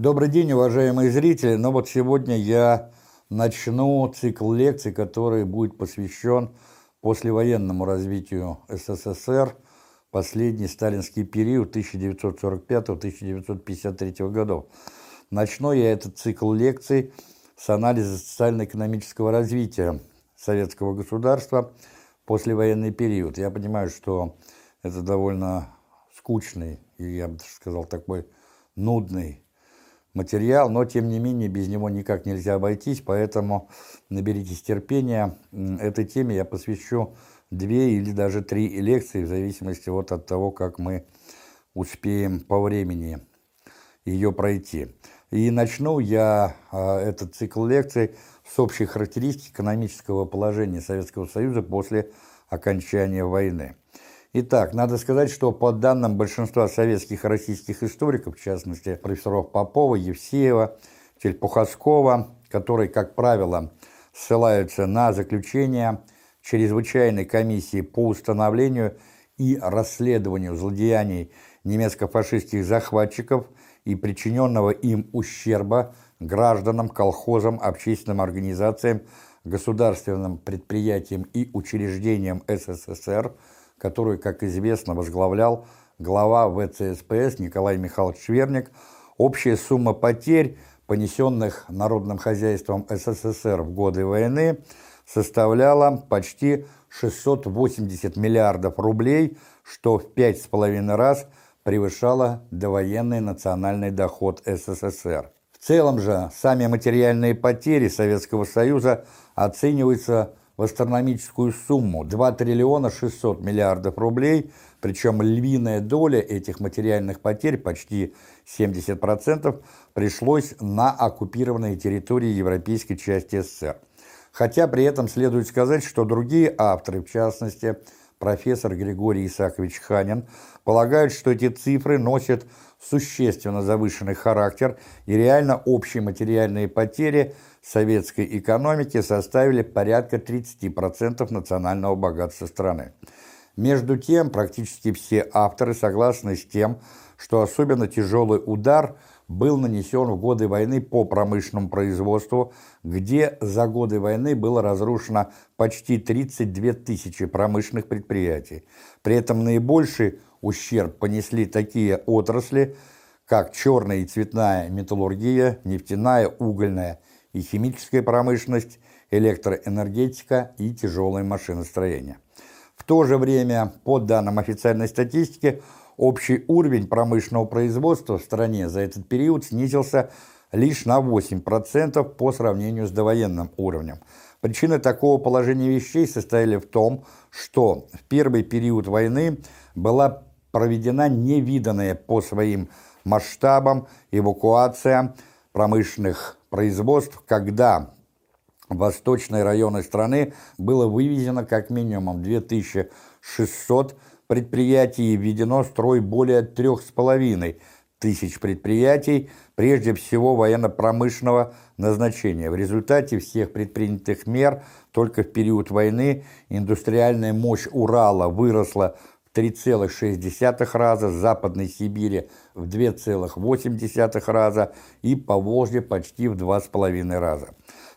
Добрый день, уважаемые зрители. Ну вот сегодня я начну цикл лекций, который будет посвящен послевоенному развитию СССР, последний сталинский период 1945-1953 годов. Начну я этот цикл лекций с анализа социально-экономического развития советского государства послевоенный период. Я понимаю, что это довольно скучный и, я бы сказал, такой нудный материал, но тем не менее без него никак нельзя обойтись, поэтому наберитесь терпения. Этой теме я посвящу две или даже три лекции, в зависимости вот от того, как мы успеем по времени ее пройти. И начну я э, этот цикл лекций с общей характеристики экономического положения Советского Союза после окончания войны. Итак, надо сказать, что по данным большинства советских и российских историков, в частности профессоров Попова, Евсеева, Тельпуховского, которые, как правило, ссылаются на заключение чрезвычайной комиссии по установлению и расследованию злодеяний немецко-фашистских захватчиков и причиненного им ущерба гражданам, колхозам, общественным организациям, государственным предприятиям и учреждениям СССР – которую, как известно, возглавлял глава ВЦСПС Николай Михайлович Шверник, общая сумма потерь, понесенных народным хозяйством СССР в годы войны, составляла почти 680 миллиардов рублей, что в пять с половиной раз превышало довоенный национальный доход СССР. В целом же сами материальные потери Советского Союза оцениваются в астрономическую сумму 2 триллиона 600 миллиардов рублей, причем львиная доля этих материальных потерь, почти 70%, пришлось на оккупированные территории европейской части СССР. Хотя при этом следует сказать, что другие авторы, в частности, профессор Григорий Исакович Ханин, полагают, что эти цифры носят существенно завышенный характер и реально общие материальные потери – советской экономики составили порядка 30% национального богатства страны. Между тем, практически все авторы согласны с тем, что особенно тяжелый удар был нанесен в годы войны по промышленному производству, где за годы войны было разрушено почти 32 тысячи промышленных предприятий. При этом наибольший ущерб понесли такие отрасли, как черная и цветная металлургия, нефтяная, угольная и химическая промышленность, электроэнергетика и тяжелое машиностроение. В то же время, по данным официальной статистики, общий уровень промышленного производства в стране за этот период снизился лишь на 8% по сравнению с довоенным уровнем. Причины такого положения вещей состояли в том, что в первый период войны была проведена невиданная по своим масштабам эвакуация промышленных производств, когда в восточные районы страны было вывезено как минимум 2600 предприятий введено строй более 3,5 тысяч предприятий, прежде всего военно-промышленного назначения. В результате всех предпринятых мер только в период войны индустриальная мощь Урала выросла 3,6 раза, Западной Сибири в 2,8 раза и по Волжье почти в 2,5 раза.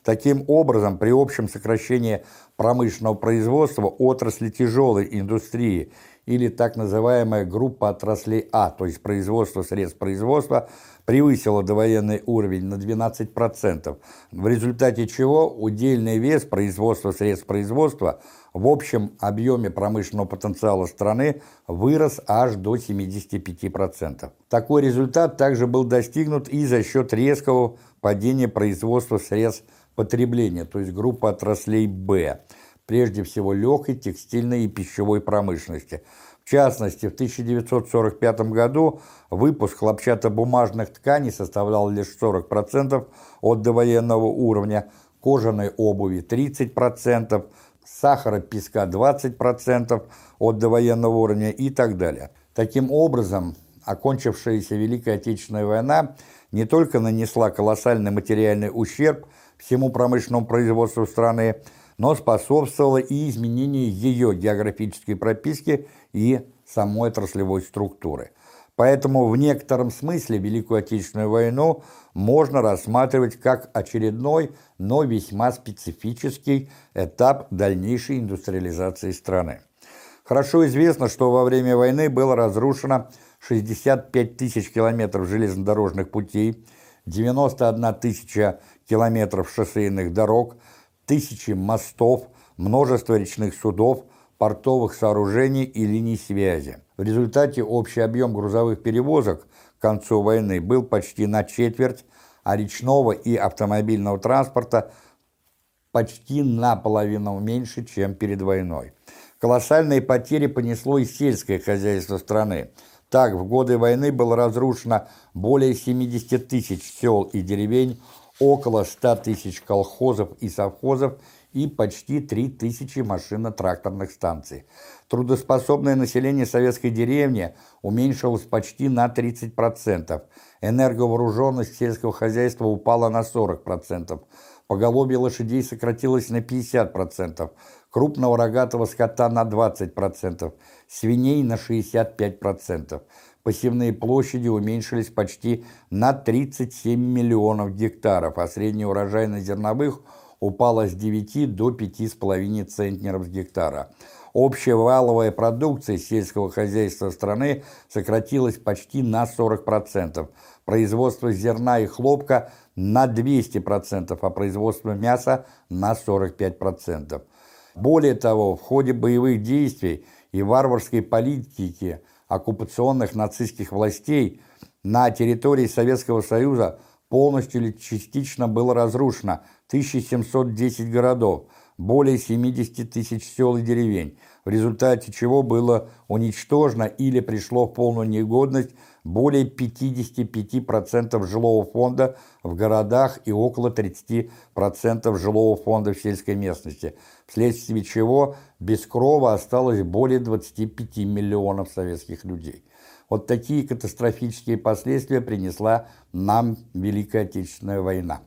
Таким образом, при общем сокращении промышленного производства отрасли тяжелой индустрии или так называемая группа отраслей А, то есть производство средств производства, превысила довоенный уровень на 12%, в результате чего удельный вес производства средств производства – в общем объеме промышленного потенциала страны вырос аж до 75%. Такой результат также был достигнут и за счет резкого падения производства средств потребления, то есть группы отраслей «Б», прежде всего легкой, текстильной и пищевой промышленности. В частности, в 1945 году выпуск хлопчатобумажных тканей составлял лишь 40% от довоенного уровня, кожаной обуви 30%, сахара, песка 20% от довоенного уровня и так далее. Таким образом, окончившаяся Великая Отечественная война не только нанесла колоссальный материальный ущерб всему промышленному производству страны, но способствовала и изменению ее географической прописки и самой отраслевой структуры. Поэтому в некотором смысле Великую Отечественную войну можно рассматривать как очередной, но весьма специфический этап дальнейшей индустриализации страны. Хорошо известно, что во время войны было разрушено 65 тысяч километров железнодорожных путей, 91 тысяча километров шоссейных дорог, тысячи мостов, множество речных судов, портовых сооружений и линий связи. В результате общий объем грузовых перевозок к концу войны был почти на четверть, а речного и автомобильного транспорта почти наполовину меньше, чем перед войной. Колоссальные потери понесло и сельское хозяйство страны. Так, в годы войны было разрушено более 70 тысяч сел и деревень, около 100 тысяч колхозов и совхозов и почти 3 тысячи машино-тракторных станций. Трудоспособное население советской деревни уменьшилось почти на 30%. Энерговооруженность сельского хозяйства упала на 40%. Поголовье лошадей сократилось на 50%. Крупного рогатого скота на 20%. Свиней на 65%. Посевные площади уменьшились почти на 37 миллионов гектаров, а средняя урожайность зерновых – упала с 9 до 5,5 центнеров с гектара. Общая валовая продукция сельского хозяйства страны сократилась почти на 40%, производство зерна и хлопка на 200%, а производство мяса на 45%. Более того, в ходе боевых действий и варварской политики оккупационных нацистских властей на территории Советского Союза полностью или частично было разрушено. 1710 городов, более 70 тысяч сел и деревень, в результате чего было уничтожено или пришло в полную негодность более 55% жилого фонда в городах и около 30% жилого фонда в сельской местности, вследствие чего без крова осталось более 25 миллионов советских людей. Вот такие катастрофические последствия принесла нам Великая Отечественная война.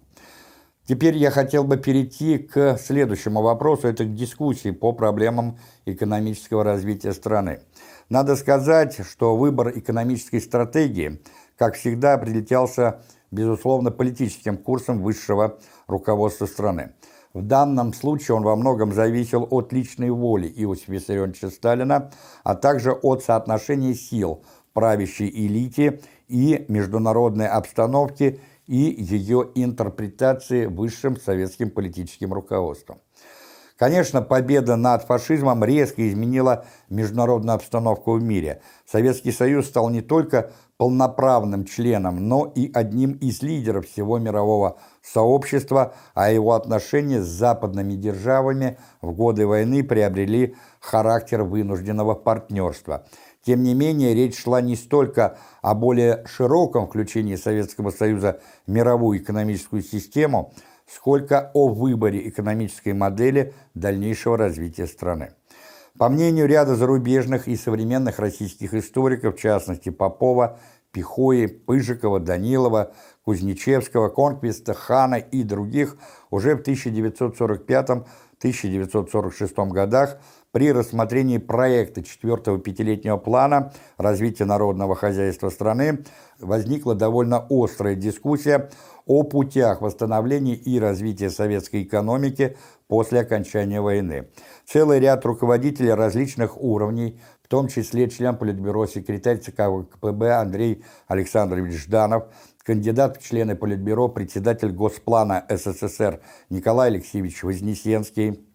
Теперь я хотел бы перейти к следующему вопросу, это к дискуссии по проблемам экономического развития страны. Надо сказать, что выбор экономической стратегии, как всегда, определялся, безусловно, политическим курсом высшего руководства страны. В данном случае он во многом зависел от личной воли Иосифа Виссарионовича Сталина, а также от соотношения сил правящей элите и международной обстановки и ее интерпретации высшим советским политическим руководством. Конечно, победа над фашизмом резко изменила международную обстановку в мире. Советский Союз стал не только полноправным членом, но и одним из лидеров всего мирового сообщества, а его отношения с западными державами в годы войны приобрели характер вынужденного партнерства – тем не менее, речь шла не столько о более широком включении Советского Союза в мировую экономическую систему, сколько о выборе экономической модели дальнейшего развития страны. По мнению ряда зарубежных и современных российских историков, в частности Попова, Пихои, Пыжикова, Данилова, Кузнечевского, Конквиста, Хана и других, уже в 1945-1946 годах при рассмотрении проекта четвертого пятилетнего плана развития народного хозяйства страны возникла довольно острая дискуссия о путях восстановления и развития советской экономики после окончания войны. Целый ряд руководителей различных уровней, в том числе член Политбюро, секретарь ЦК ВКПБ Андрей Александрович Жданов, кандидат в члены Политбюро, председатель Госплана СССР Николай Алексеевич Вознесенский,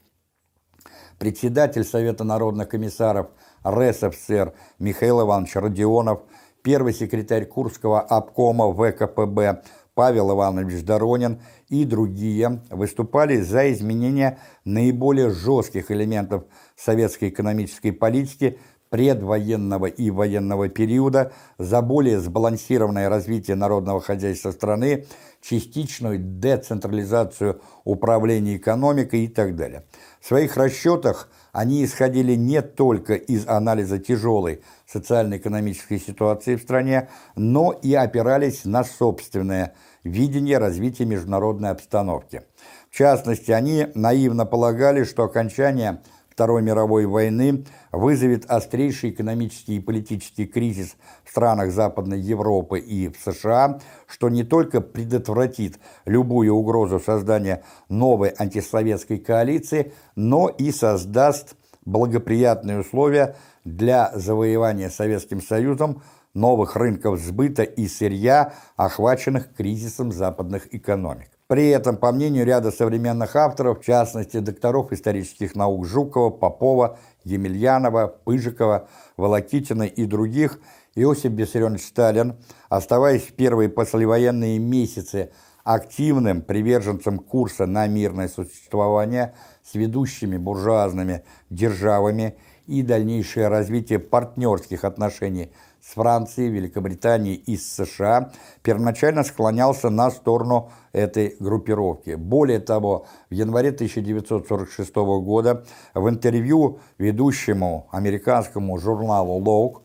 председатель Совета народных комиссаров РСФСР Михаил Иванович Родионов, первый секретарь Курского обкома ВКПБ Павел Иванович Доронин и другие выступали за изменение наиболее жестких элементов советской экономической политики предвоенного и военного периода, за более сбалансированное развитие народного хозяйства страны, частичную децентрализацию управления экономикой и так далее. В своих расчетах они исходили не только из анализа тяжелой социально-экономической ситуации в стране, но и опирались на собственное видение развития международной обстановки. В частности, они наивно полагали, что окончание Второй мировой войны вызовет острейший экономический и политический кризис в странах Западной Европы и в США, что не только предотвратит любую угрозу создания новой антисоветской коалиции, но и создаст благоприятные условия для завоевания Советским Союзом новых рынков сбыта и сырья, охваченных кризисом западных экономик. При этом, по мнению ряда современных авторов, в частности докторов исторических наук Жукова, Попова, Емельянова, Пыжикова, Волокитина и других, Иосиф Виссарионович Сталин, оставаясь в первые послевоенные месяцы активным приверженцем курса на мирное существование с ведущими буржуазными державами и дальнейшее развитие партнерских отношений с Францией, Великобританией и США, первоначально склонялся на сторону этой группировки. Более того, в январе 1946 года в интервью ведущему американскому журналу «Лоук»,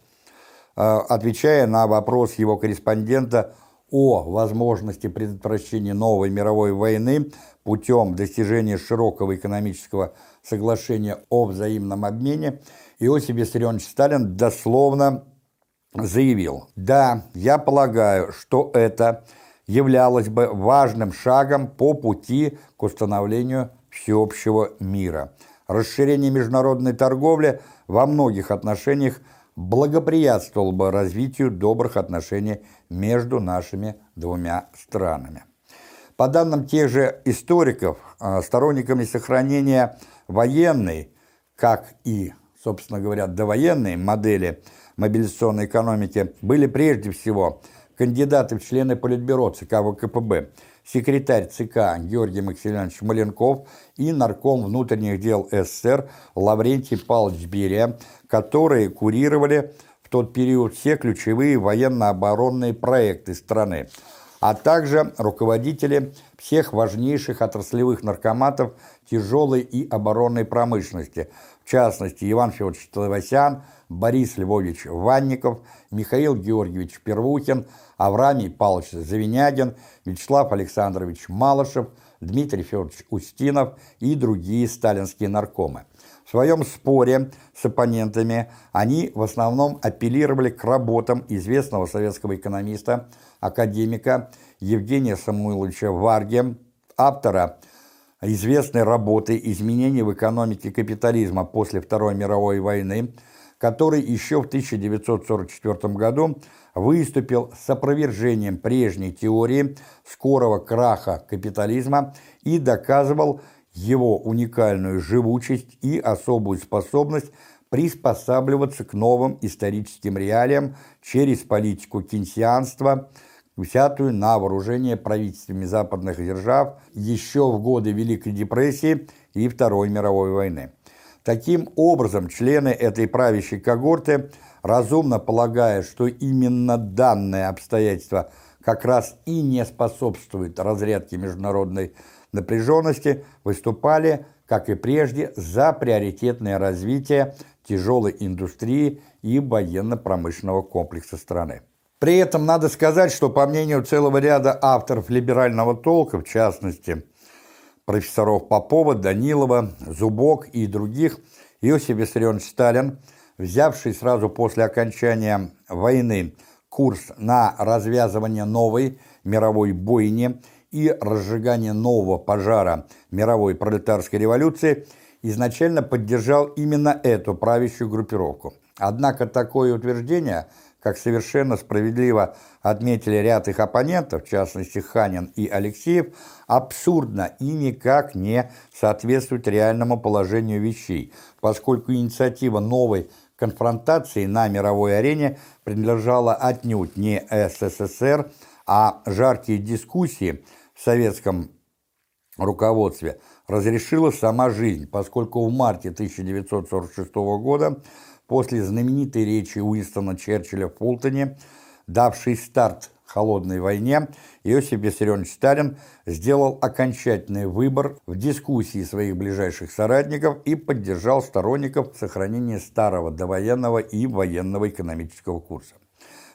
э, отвечая на вопрос его корреспондента о возможности предотвращения новой мировой войны путем достижения широкого экономического соглашения о взаимном обмене, Иосиф Виссарионович Сталин дословно заявил, «Да, я полагаю, что это являлось бы важным шагом по пути к установлению всеобщего мира. Расширение международной торговли во многих отношениях благоприятствовало бы развитию добрых отношений между нашими двумя странами. По данным тех же историков, а, сторонниками сохранения военной, как и, собственно говоря, довоенной модели мобилизационной экономики были прежде всего кандидаты в члены Политбюро ЦК ВКПБ, секретарь ЦК Георгий Максимович Маленков и нарком внутренних дел СССР Лаврентий Павлович Берия, которые курировали в тот период все ключевые военно-оборонные проекты страны, а также руководители всех важнейших отраслевых наркоматов тяжелой и оборонной промышленности, в частности Иван Федорович Талавасян, Борис Львович Ванников, Михаил Георгиевич Первухин, Авраамий Павлович Завинягин, Вячеслав Александрович Малышев, Дмитрий Федорович Устинов и другие сталинские наркомы. В своем споре с оппонентами они в основном апеллировали к работам известного советского экономиста, академика Евгения Самуиловича Варги, автора известной работы «Изменения в экономике капитализма после Второй мировой войны», который еще в 1944 году выступил с опровержением прежней теории скорого краха капитализма и доказывал его уникальную живучесть и особую способность приспосабливаться к новым историческим реалиям через политику кейнсианства, взятую на вооружение правительствами западных держав еще в годы Великой депрессии и Второй мировой войны. Таким образом, члены этой правящей когорты, разумно полагая, что именно данное обстоятельство как раз и не способствует разрядке международной напряженности, выступали, как и прежде, за приоритетное развитие тяжелой индустрии и военно-промышленного комплекса страны. При этом надо сказать, что по мнению целого ряда авторов либерального толка, в частности – профессоров Попова, Данилова, Зубок и других, Иосиф Виссарионович Сталин, взявший сразу после окончания войны курс на развязывание новой мировой бойни и разжигание нового пожара мировой пролетарской революции, изначально поддержал именно эту правящую группировку. Однако такое утверждение – как совершенно справедливо отметили ряд их оппонентов, в частности Ханин и Алексеев, абсурдно и никак не соответствует реальному положению вещей, поскольку инициатива новой конфронтации на мировой арене принадлежала отнюдь не СССР, а жаркие дискуссии в советском руководстве разрешила сама жизнь, поскольку в марте 1946 года после знаменитой речи Уинстона Черчилля в Фултоне, давшей старт холодной войне, Иосиф Виссарионович Сталин сделал окончательный выбор в дискуссии своих ближайших соратников и поддержал сторонников сохранения старого довоенного и военного экономического курса.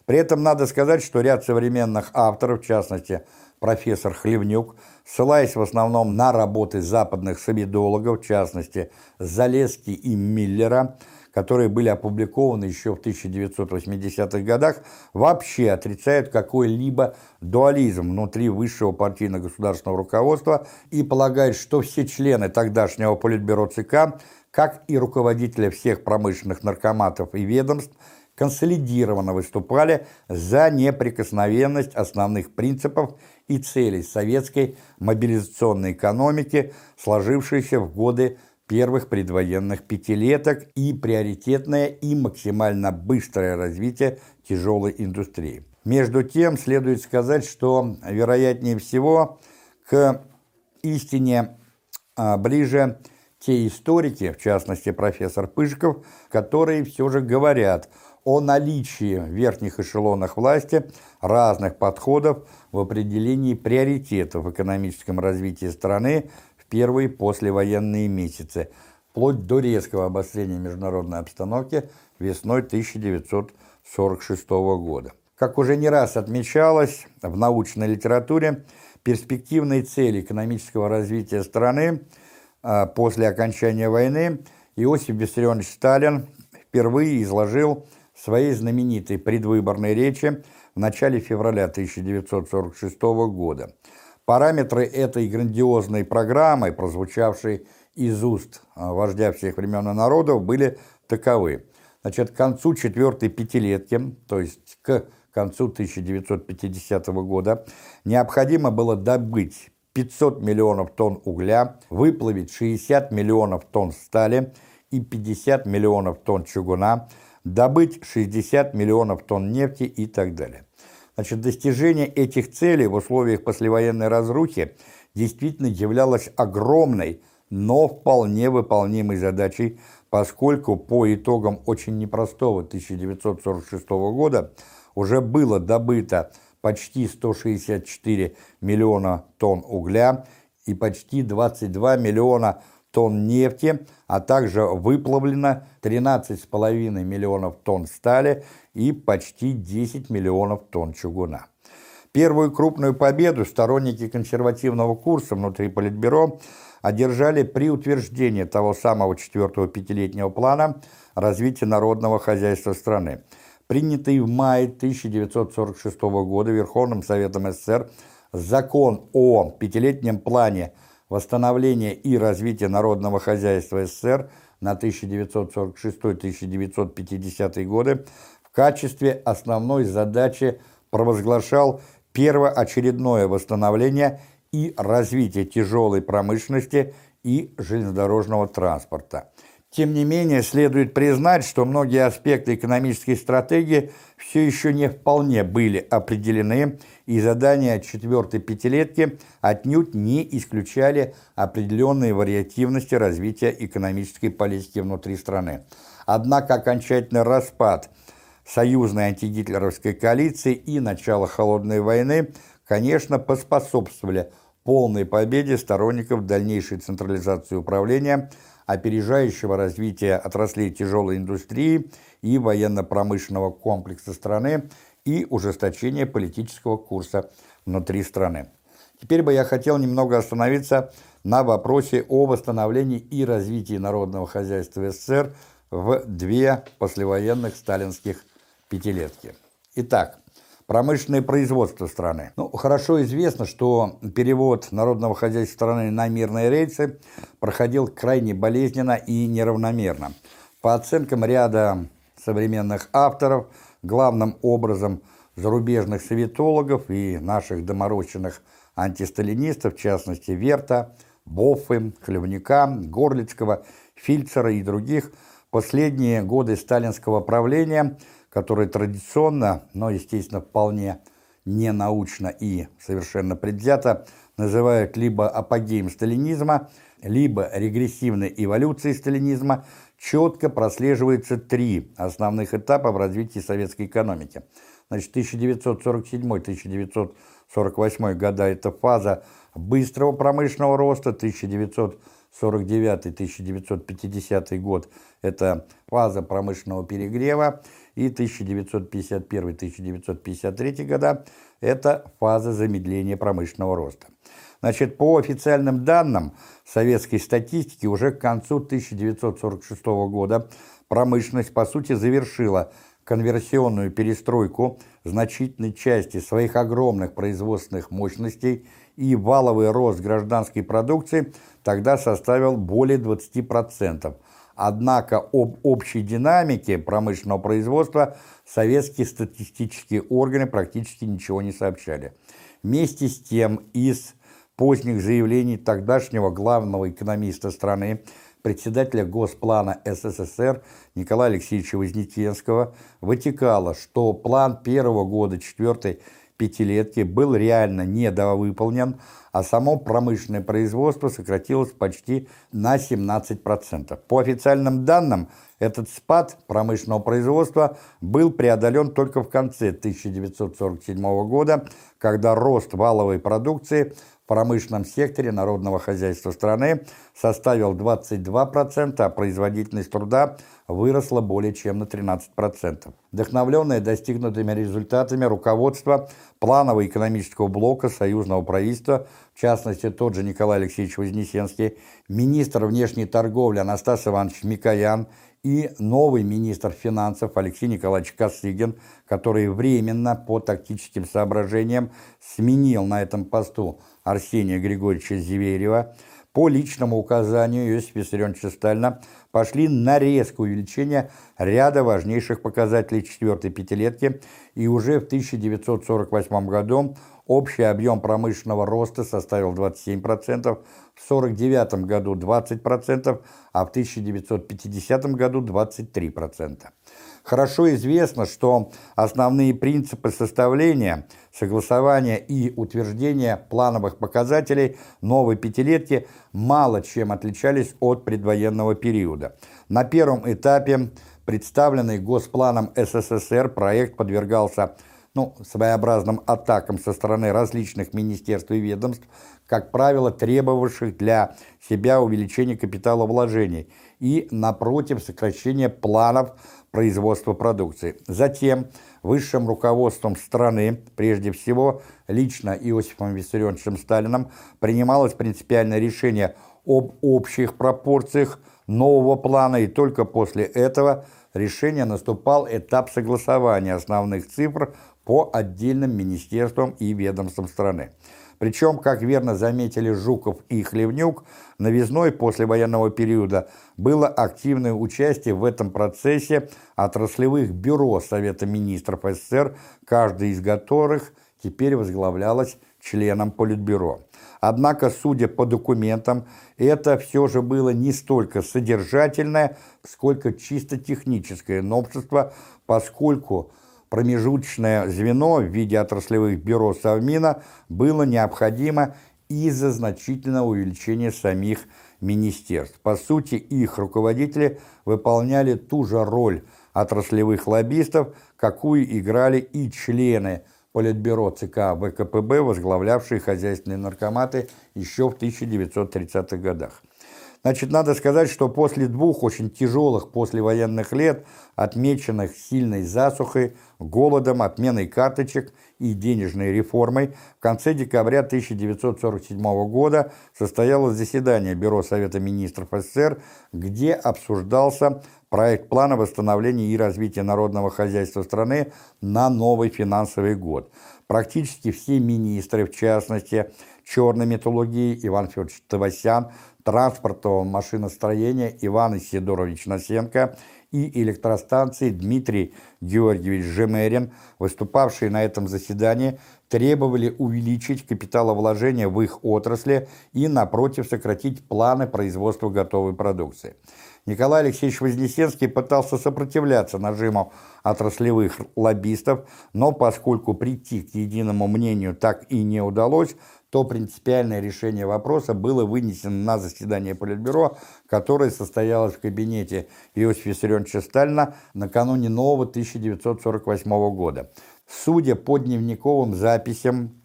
При этом надо сказать, что ряд современных авторов, в частности, профессор Хлевнюк, ссылаясь в основном на работы западных соведологов, в частности, Залески и Миллера, которые были опубликованы еще в 1980-х годах, вообще отрицают какой-либо дуализм внутри высшего партийно-государственного руководства и полагают, что все члены тогдашнего политбюро ЦК, как и руководители всех промышленных наркоматов и ведомств, консолидированно выступали за неприкосновенность основных принципов и целей советской мобилизационной экономики, сложившейся в годы первых предвоенных пятилеток и приоритетное и максимально быстрое развитие тяжелой индустрии. Между тем, следует сказать, что, вероятнее всего, к истине а, ближе те историки, в частности профессор Пышков, которые все же говорят о наличии в верхних эшелонах власти разных подходов в определении приоритетов в экономическом развитии страны первые послевоенные месяцы, вплоть до резкого обострения международной обстановки весной 1946 года. Как уже не раз отмечалось в научной литературе, перспективные цели экономического развития страны а, после окончания войны Иосиф Виссарионович Сталин впервые изложил в своей знаменитой предвыборной речи в начале февраля 1946 года. Параметры этой грандиозной программы, прозвучавшей из уст а, вождя всех времен и народов, были таковы. Значит, к концу четвертой пятилетки, то есть к концу 1950 года, необходимо было добыть 500 миллионов тонн угля, выплавить 60 миллионов тонн стали и 50 миллионов тонн чугуна, добыть 60 миллионов тонн нефти и так далее. Значит, достижение этих целей в условиях послевоенной разрухи действительно являлось огромной, но вполне выполнимой задачей, поскольку по итогам очень непростого 1946 года уже было добыто почти 164 миллиона тонн угля и почти 22 миллиона тонн нефти, а также выплавлено 13,5 миллионов тонн стали и почти 10 миллионов тонн чугуна. Первую крупную победу сторонники консервативного курса внутри Политбюро одержали при утверждении того самого четвертого пятилетнего плана развития народного хозяйства страны. Принятый в мае 1946 года Верховным Советом СССр закон о пятилетнем плане восстановления и развития народного хозяйства СССР на 1946-1950 годы в качестве основной задачи провозглашал первоочередное восстановление и развитие тяжелой промышленности и железнодорожного транспорта. Тем не менее, следует признать, что многие аспекты экономической стратегии все еще не вполне были определены, и задания четвертой пятилетки отнюдь не исключали определенные вариативности развития экономической политики внутри страны. Однако окончательный распад союзной антигитлеровской коалиции и начало Холодной войны, конечно, поспособствовали полной победе сторонников дальнейшей централизации управления – опережающего развития отраслей тяжелой индустрии и военно-промышленного комплекса страны и ужесточения политического курса внутри страны. Теперь бы я хотел немного остановиться на вопросе о восстановлении и развитии народного хозяйства СССР в две послевоенных сталинских пятилетки. Итак, Промышленное производство страны. Ну, хорошо известно, что перевод народного хозяйства страны на мирные рельсы проходил крайне болезненно и неравномерно. По оценкам ряда современных авторов, главным образом зарубежных советологов и наших доморощенных антисталинистов, в частности Верта, Боффы, Хлевника, Горлицкого, Фильцера и других, последние годы сталинского правления – который традиционно, но, естественно, вполне ненаучно и совершенно предвзято называют либо апогеем сталинизма, либо регрессивной эволюцией сталинизма, четко прослеживаются три основных этапа в развитии советской экономики. Значит, 1947-1948 года – это фаза быстрого промышленного роста, 1949-1950 год – это фаза промышленного перегрева, и 1951-1953 года – это фаза замедления промышленного роста. Значит, по официальным данным советской статистики уже к концу 1946 года промышленность, по сути, завершила конверсионную перестройку значительной части своих огромных производственных мощностей и валовый рост гражданской продукции тогда составил более 20%. Однако об общей динамике промышленного производства советские статистические органы практически ничего не сообщали. Вместе с тем из поздних заявлений тогдашнего главного экономиста страны, председателя Госплана СССР Николая Алексеевича Вознесенского вытекало, что план первого года четвертой пятилетки был реально недовыполнен, а само промышленное производство сократилось почти на 17%. По официальным данным, этот спад промышленного производства был преодолен только в конце 1947 года, когда рост валовой продукции промышленном секторе народного хозяйства страны составил 22%, а производительность труда выросла более чем на 13%. Вдохновленное достигнутыми результатами руководство планового экономического блока союзного правительства, в частности тот же Николай Алексеевич Вознесенский, министр внешней торговли Анастас Иванович Микоян и новый министр финансов Алексей Николаевич Косыгин, который временно по тактическим соображениям сменил на этом посту Арсения Григорьевича Зиверева, по личному указанию Иосифа Виссарионовича Сталина пошли на резкое увеличение ряда важнейших показателей четвертой пятилетки, и уже в 1948 году общий объем промышленного роста составил 27%, в 1949 году 20%, а в 1950 году 23%. Хорошо известно, что основные принципы составления, согласования и утверждения плановых показателей новой пятилетки мало чем отличались от предвоенного периода. На первом этапе, представленный Госпланом СССР, проект подвергался ну, своеобразным атакам со стороны различных министерств и ведомств, как правило, требовавших для себя увеличения капитала вложений и, напротив, сокращения планов производства продукции. Затем высшим руководством страны, прежде всего лично Иосифом Виссарионовичем Сталином, принималось принципиальное решение об общих пропорциях нового плана, и только после этого решения наступал этап согласования основных цифр по отдельным министерствам и ведомствам страны. Причем, как верно заметили Жуков и Хлевнюк, новизной после военного периода было активное участие в этом процессе отраслевых бюро Совета министров СССР, каждый из которых теперь возглавлялось членом Политбюро. Однако, судя по документам, это все же было не столько содержательное, сколько чисто техническое новшество, поскольку промежуточное звено в виде отраслевых бюро Совмина было необходимо из-за значительного увеличения самих министерств. По сути, их руководители выполняли ту же роль отраслевых лоббистов, какую играли и члены Политбюро ЦК ВКПБ, возглавлявшие хозяйственные наркоматы еще в 1930-х годах. Значит, надо сказать, что после двух очень тяжелых послевоенных лет, отмеченных сильной засухой, голодом, отменой карточек и денежной реформой, в конце декабря 1947 года состоялось заседание Бюро Совета Министров СССР, где обсуждался проект плана восстановления и развития народного хозяйства страны на новый финансовый год. Практически все министры, в частности, черной металлургии Иван Федорович Тавасян, транспортного машиностроения Иван Исидорович Насенко и электростанции Дмитрий Георгиевич Жемерин, выступавшие на этом заседании, требовали увеличить капиталовложения в их отрасли и, напротив, сократить планы производства готовой продукции. Николай Алексеевич Вознесенский пытался сопротивляться нажиму отраслевых лоббистов, но поскольку прийти к единому мнению так и не удалось, то принципиальное решение вопроса было вынесено на заседание Политбюро, которое состоялось в кабинете Иосифа Виссарионовича Сталина накануне нового 1948 года. Судя по дневниковым записям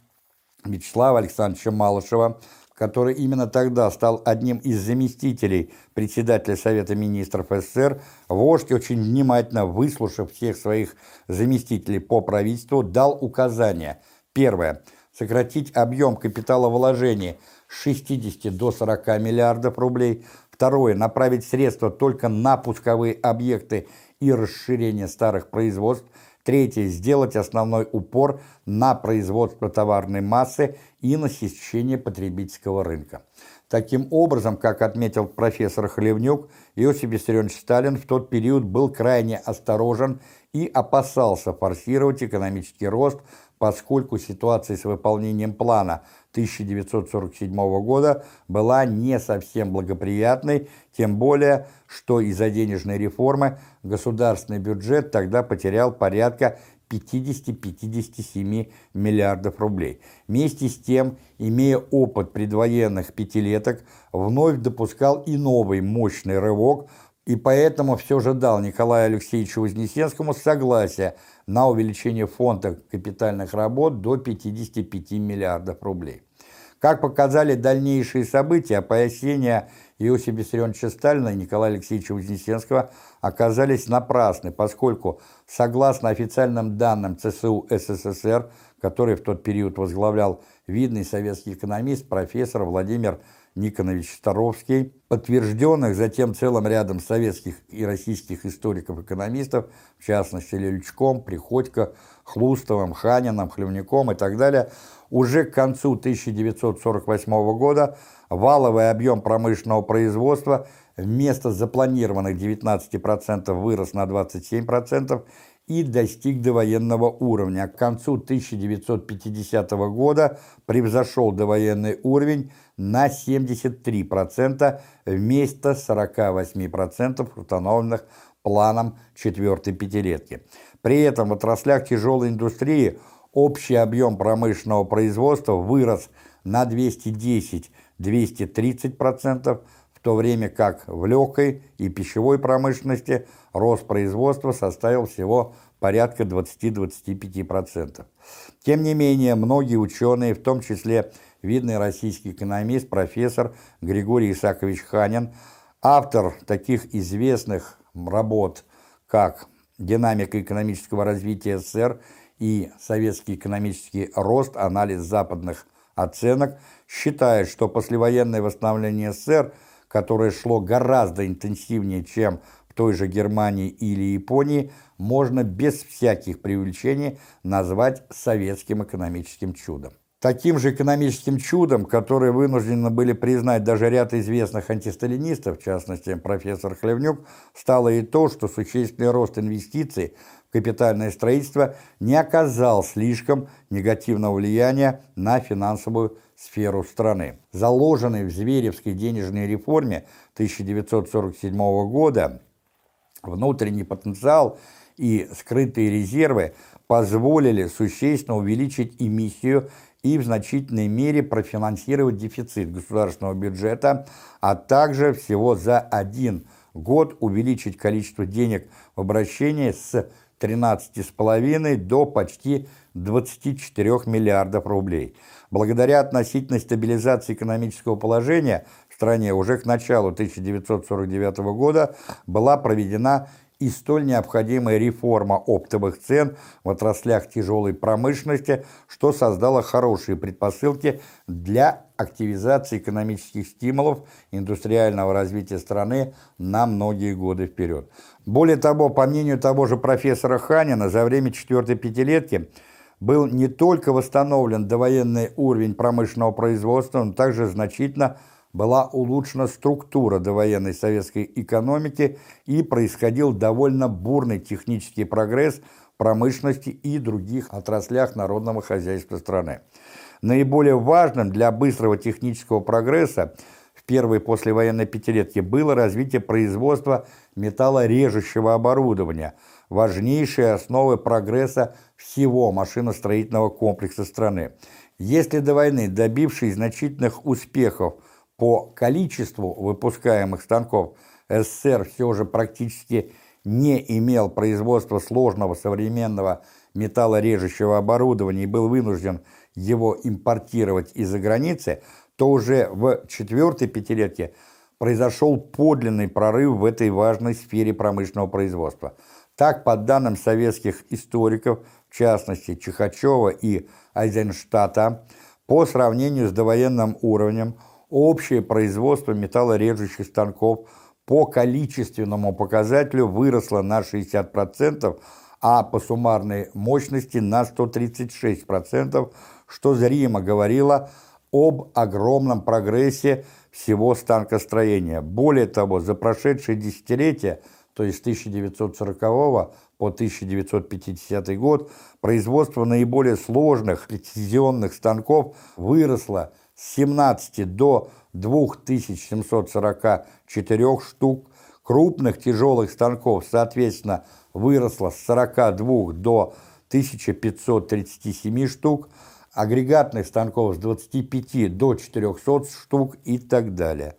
Вячеслава Александровича Малышева, который именно тогда стал одним из заместителей председателя Совета министров СССР, вождь, очень внимательно выслушав всех своих заместителей по правительству, дал указания. Первое. Сократить объем капиталовложений с 60 до 40 миллиардов рублей. Второе. Направить средства только на пусковые объекты и расширение старых производств. Третье. Сделать основной упор на производство товарной массы и насыщение потребительского рынка. Таким образом, как отметил профессор Хлевнюк, Иосиф Виссарионович Сталин в тот период был крайне осторожен и опасался форсировать экономический рост, поскольку ситуация с выполнением плана 1947 года была не совсем благоприятной, тем более, что из-за денежной реформы государственный бюджет тогда потерял порядка 50-57 миллиардов рублей. Вместе с тем, имея опыт предвоенных пятилеток, вновь допускал и новый мощный рывок, и поэтому все же дал Николаю Алексеевичу Вознесенскому согласие на увеличение фонда капитальных работ до 55 миллиардов рублей. Как показали дальнейшие события, опасения Иосифа Виссарионовича Сталина и Николая Алексеевича Вознесенского оказались напрасны, поскольку, согласно официальным данным ЦСУ СССР, который в тот период возглавлял видный советский экономист, профессор Владимир Никонович Старовский, подтвержденных затем целым рядом советских и российских историков-экономистов, в частности Лельчком, Приходько, Хлустовым, Ханином, Хлевником и так далее, уже к концу 1948 года валовый объем промышленного производства вместо запланированных 19% вырос на 27% и достиг довоенного уровня. К концу 1950 года превзошел довоенный уровень на 73% вместо 48% установленных планом четвертой пятилетки. При этом в отраслях тяжелой индустрии общий объем промышленного производства вырос на 210-230%, в то время как в легкой и пищевой промышленности рост производства составил всего порядка 20-25%. Тем не менее, многие ученые, в том числе видный российский экономист, профессор Григорий Исакович Ханин, автор таких известных работ, как «Динамика экономического развития СССР» и «Советский экономический рост. Анализ западных оценок», считает, что послевоенное восстановление СССР, которое шло гораздо интенсивнее, чем в той же Германии или Японии, можно без всяких преувеличений назвать советским экономическим чудом. Таким же экономическим чудом, которое вынуждены были признать даже ряд известных антисталинистов, в частности профессор Хлевнюк, стало и то, что существенный рост инвестиций капитальное строительство не оказал слишком негативного влияния на финансовую сферу страны. Заложенный в Зверевской денежной реформе 1947 года внутренний потенциал и скрытые резервы позволили существенно увеличить эмиссию и в значительной мере профинансировать дефицит государственного бюджета, а также всего за один год увеличить количество денег в обращении с 13,5 до почти 24 миллиардов рублей. Благодаря относительной стабилизации экономического положения в стране уже к началу 1949 года была проведена и столь необходимая реформа оптовых цен в отраслях тяжелой промышленности, что создало хорошие предпосылки для активизации экономических стимулов индустриального развития страны на многие годы вперед. Более того, по мнению того же профессора Ханина, за время четвертой пятилетки был не только восстановлен довоенный уровень промышленного производства, но также значительно была улучшена структура довоенной советской экономики и происходил довольно бурный технический прогресс в промышленности и других отраслях народного хозяйства страны. Наиболее важным для быстрого технического прогресса в первой послевоенной пятилетке было развитие производства металлорежущего оборудования, важнейшей основы прогресса всего машиностроительного комплекса страны. Если до войны, добившись значительных успехов по количеству выпускаемых станков СССР все же практически не имел производства сложного современного металлорежущего оборудования и был вынужден его импортировать из-за границы, то уже в четвертой пятилетке произошел подлинный прорыв в этой важной сфере промышленного производства. Так, по данным советских историков, в частности Чехачева и Айзенштата, по сравнению с довоенным уровнем, общее производство металлорежущих станков по количественному показателю выросло на 60%, а по суммарной мощности на 136%, что зримо говорило об огромном прогрессе всего станкостроения. Более того, за прошедшие десятилетия, то есть с 1940 по 1950 год, производство наиболее сложных прецизионных станков выросло с 17 до 2744 штук, крупных тяжелых станков, соответственно, выросло с 42 до 1537 штук, агрегатных станков с 25 до 400 штук и так далее.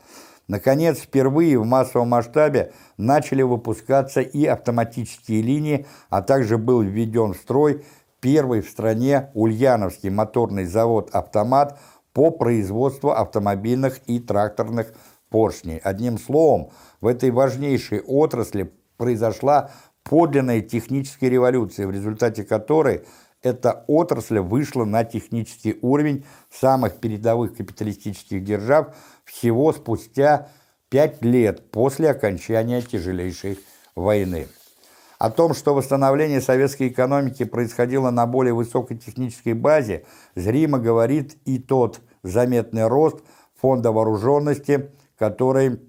Наконец, впервые в массовом масштабе начали выпускаться и автоматические линии, а также был введен в строй. Первый в стране Ульяновский моторный завод «Автомат» по производству автомобильных и тракторных поршней. Одним словом, в этой важнейшей отрасли произошла подлинная техническая революция, в результате которой эта отрасль вышла на технический уровень самых передовых капиталистических держав всего спустя пять лет после окончания тяжелейшей войны. О том, что восстановление советской экономики происходило на более высокой технической базе, зримо говорит и тот заметный рост фонда вооруженности, который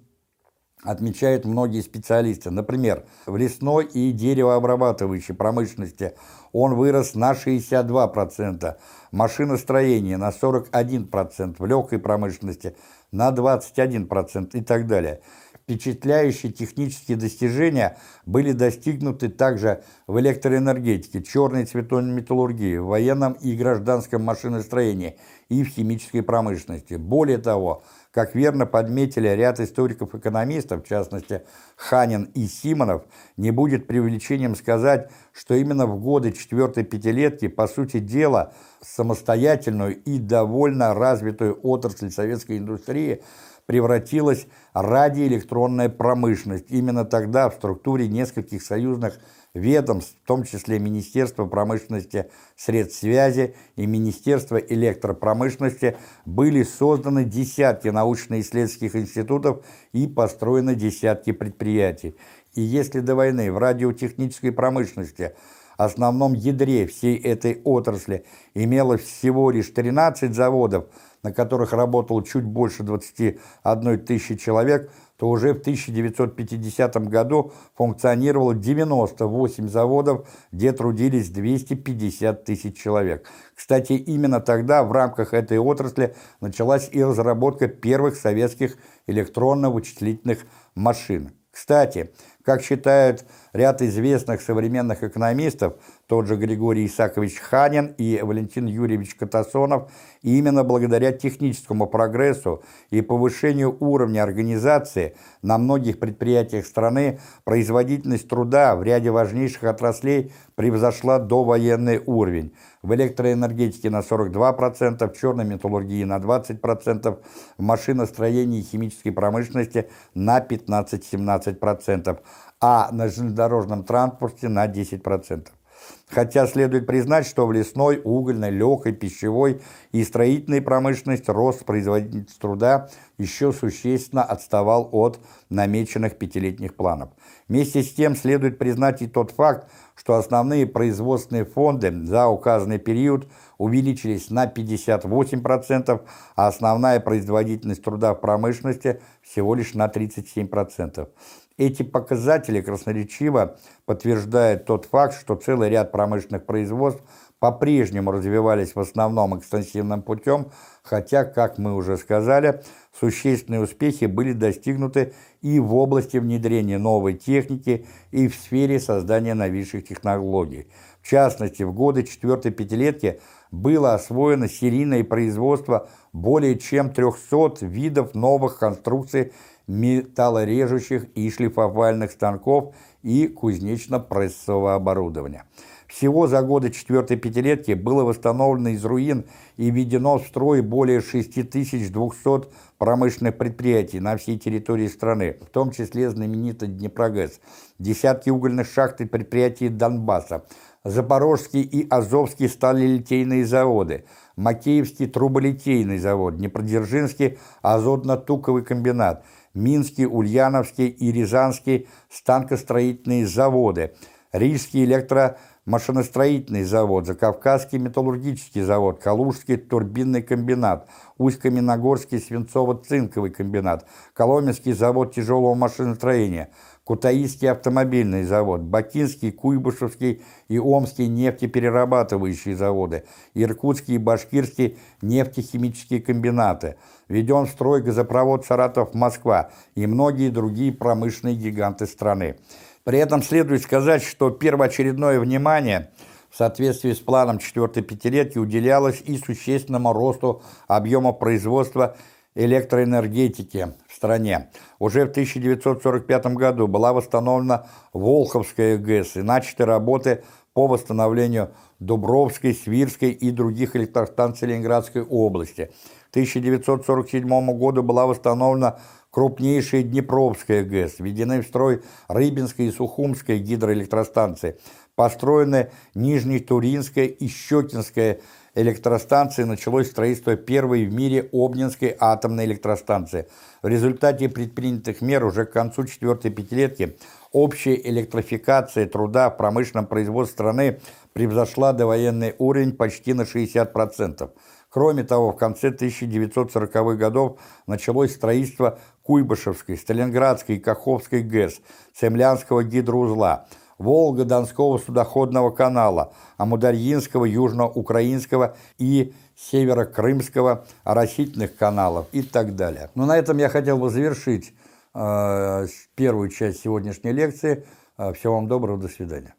отмечают многие специалисты. Например, в лесной и деревообрабатывающей промышленности он вырос на 62%, машиностроение на 41%, в легкой промышленности на 21% и так далее. Впечатляющие технические достижения были достигнуты также в электроэнергетике, черной цветной металлургии, в военном и гражданском машиностроении и в химической промышленности. Более того, как верно подметили ряд историков-экономистов, в частности Ханин и Симонов, не будет преувеличением сказать, что именно в годы четвертой пятилетки, по сути дела, самостоятельную и довольно развитую отрасль советской индустрии превратилась радиоэлектронная промышленность. Именно тогда в структуре нескольких союзных ведомств, в том числе Министерства промышленности, средств связи и Министерства электропромышленности, были созданы десятки научно-исследовательских институтов и построены десятки предприятий. И если до войны в радиотехнической промышленности основном ядре всей этой отрасли имелось всего лишь 13 заводов, на которых работало чуть больше 21 тысячи человек, то уже в 1950 году функционировало 98 заводов, где трудились 250 тысяч человек. Кстати, именно тогда в рамках этой отрасли началась и разработка первых советских электронно-вычислительных машин. Кстати, как считают ряд известных современных экономистов, тот же Григорий Исакович Ханин и Валентин Юрьевич Катасонов, именно благодаря техническому прогрессу и повышению уровня организации на многих предприятиях страны производительность труда в ряде важнейших отраслей превзошла довоенный уровень. В электроэнергетике на 42%, в черной металлургии на 20%, в машиностроении и химической промышленности на 15-17%, а на железнодорожном транспорте на 10%. Хотя следует признать, что в лесной, угольной, легкой, пищевой и строительной промышленности рост производительности труда еще существенно отставал от намеченных пятилетних планов. Вместе с тем следует признать и тот факт, что основные производственные фонды за указанный период увеличились на 58%, а основная производительность труда в промышленности всего лишь на 37%. Эти показатели красноречиво подтверждают тот факт, что целый ряд промышленных производств по-прежнему развивались в основном экстенсивным путем, хотя, как мы уже сказали, существенные успехи были достигнуты и в области внедрения новой техники, и в сфере создания новейших технологий. В частности, в годы четвертой пятилетки было освоено серийное производство более чем 300 видов новых конструкций металлорежущих и шлифовальных станков и кузнечно-прессового оборудования. Всего за годы четвертой пятилетки было восстановлено из руин и введено в строй более 6200 промышленных предприятий на всей территории страны, в том числе знаменитый Днепрогэс, десятки угольных шахт и предприятий Донбасса, Запорожский и Азовский сталелитейные заводы, Макеевский труболитейный завод, Днепродзержинский азотно-туковый комбинат, Минский, Ульяновский и Рязанский станкостроительные заводы, Рижский электро машиностроительный завод, Закавказский металлургический завод, Калужский турбинный комбинат, Усть-Каменогорский свинцово-цинковый комбинат, Коломенский завод тяжелого машиностроения, Кутаисский автомобильный завод, Бакинский, Куйбышевский и Омский нефтеперерабатывающие заводы, Иркутский и Башкирский нефтехимические комбинаты, введен в строй газопровод Саратов-Москва и многие другие промышленные гиганты страны. При этом следует сказать, что первоочередное внимание в соответствии с планом четвертой пятилетки уделялось и существенному росту объема производства электроэнергетики в стране. Уже в 1945 году была восстановлена Волховская ГЭС и начаты работы по восстановлению Дубровской, Свирской и других электростанций Ленинградской области. К 1947 году была восстановлена крупнейшая Днепровская ГЭС, введены в строй Рыбинская и Сухумская гидроэлектростанции, построены Нижнетуринская и Щекинская электростанции, началось строительство первой в мире Обнинской атомной электростанции. В результате предпринятых мер уже к концу четвертой пятилетки общая электрификация труда в промышленном производстве страны превзошла довоенный уровень почти на 60%. Кроме того, в конце 1940-х годов началось строительство Куйбышевской, Сталинградской и Каховской ГЭС, Семлянского гидроузла, Волго-Донского судоходного канала, Амударьинского, Южноукраинского и Северо-Крымского оросительных каналов и так далее. Но на этом я хотел бы завершить э, первую часть сегодняшней лекции. Э, всего вам доброго, до свидания.